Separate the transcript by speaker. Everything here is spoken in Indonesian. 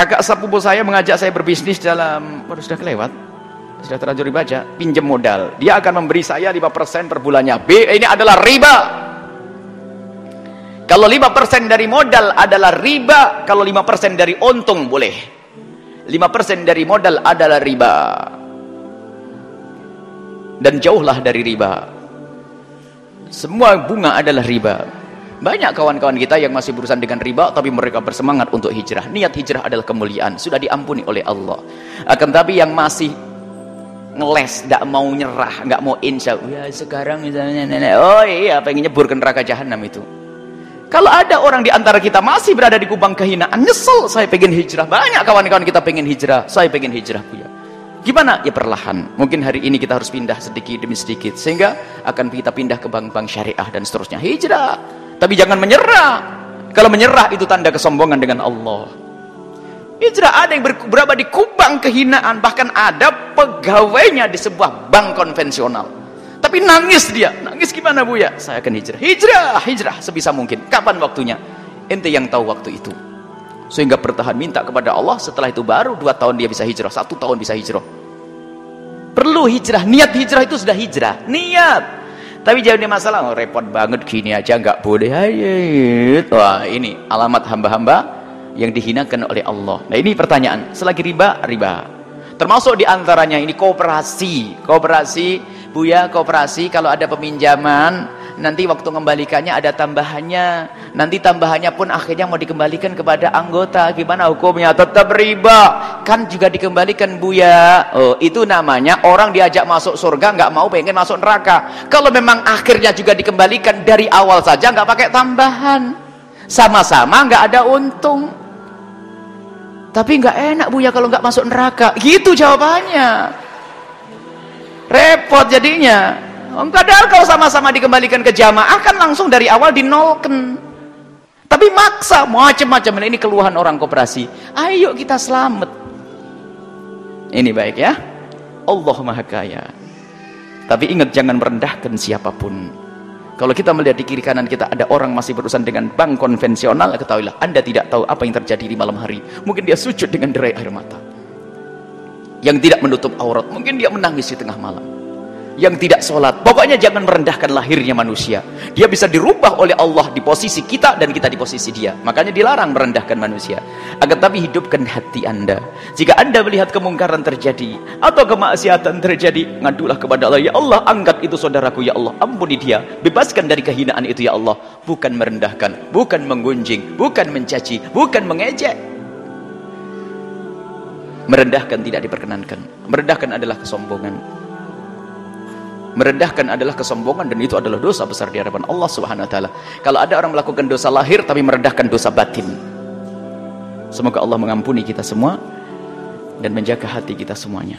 Speaker 1: Kakak sepupu saya mengajak saya berbisnis dalam, waduh sudah kelewat, sudah terlanjur dibaca, pinjam modal. Dia akan memberi saya 5% per bulannya. B, ini adalah riba. Kalau 5% dari modal adalah riba, kalau 5% dari untung boleh. 5% dari modal adalah riba. Dan jauhlah dari riba. Semua bunga adalah riba. Banyak kawan-kawan kita yang masih berurusan dengan riba tapi mereka bersemangat untuk hijrah. Niat hijrah adalah kemuliaan, sudah diampuni oleh Allah. Akan tapi yang masih ngeles, tidak mau nyerah, nggak mau insya ya sekarang misalnya nenek, oh iya pengen nyebur ke neraka jahanam itu. Kalau ada orang di antara kita masih berada di kubang kehinaan, nyesel saya pengen hijrah. Banyak kawan-kawan kita pengen hijrah, saya pengen hijrah ya. Gimana? Ya perlahan. Mungkin hari ini kita harus pindah sedikit demi sedikit sehingga akan kita pindah ke bank-bank syariah dan seterusnya. Hijrah. Tapi jangan menyerah. Kalau menyerah itu tanda kesombongan dengan Allah. Hijrah ada yang berada di kubang kehinaan. Bahkan ada pegawainya di sebuah bank konvensional. Tapi nangis dia. Nangis gimana bu ya? Saya akan hijrah. Hijrah, hijrah sebisa mungkin. Kapan waktunya? Ente yang tahu waktu itu. Sehingga bertahan minta kepada Allah. Setelah itu baru dua tahun dia bisa hijrah. Satu tahun bisa hijrah. Perlu hijrah. Niat hijrah itu sudah hijrah. Niat. Tapi jangan masalah, oh, repot banget gini aja nggak boleh. Wah ini alamat hamba-hamba yang dihinakan oleh Allah. Nah ini pertanyaan. Selagi riba, riba. Termasuk di antaranya ini kooperasi. Kooperasi, Buya, kooperasi kalau ada peminjaman nanti waktu mengembalikannya ada tambahannya nanti tambahannya pun akhirnya mau dikembalikan kepada anggota gimana hukumnya tetap riba kan juga dikembalikan buya oh itu namanya orang diajak masuk surga nggak mau pengen masuk neraka. Kalau memang akhirnya juga dikembalikan dari awal saja nggak pakai tambahan. Sama-sama nggak ada untung. Tapi nggak enak buya kalau nggak masuk neraka. Gitu jawabannya. Repot jadinya. Padahal kalau sama-sama dikembalikan ke jamaah kan langsung dari awal dinolkan. Tapi maksa macam-macam. Ini keluhan orang koperasi. Ayo kita selamat. Ini baik ya. Allah Maha Kaya. Tapi ingat jangan merendahkan siapa pun. Kalau kita melihat di kiri kanan kita ada orang masih berurusan dengan bank konvensional, ketahuilah Anda tidak tahu apa yang terjadi di malam hari. Mungkin dia sujud dengan derai air mata. Yang tidak menutup aurat, mungkin dia menangis di tengah malam yang tidak sholat. Pokoknya jangan merendahkan lahirnya manusia. Dia bisa dirubah oleh Allah di posisi kita dan kita di posisi dia. Makanya dilarang merendahkan manusia. Agar tapi hidupkan hati anda. Jika anda melihat kemungkaran terjadi atau kemaksiatan terjadi, ngadulah kepada Allah. Ya Allah, angkat itu saudaraku. Ya Allah, ampuni dia. Bebaskan dari kehinaan itu ya Allah. Bukan merendahkan, bukan menggunjing, bukan mencaci, bukan mengejek. Merendahkan tidak diperkenankan. Merendahkan adalah kesombongan merendahkan adalah kesombongan dan itu adalah dosa besar di hadapan Allah Subhanahu wa taala. Kalau ada orang melakukan dosa lahir tapi merendahkan dosa batin. Semoga Allah mengampuni kita semua dan menjaga hati kita semuanya.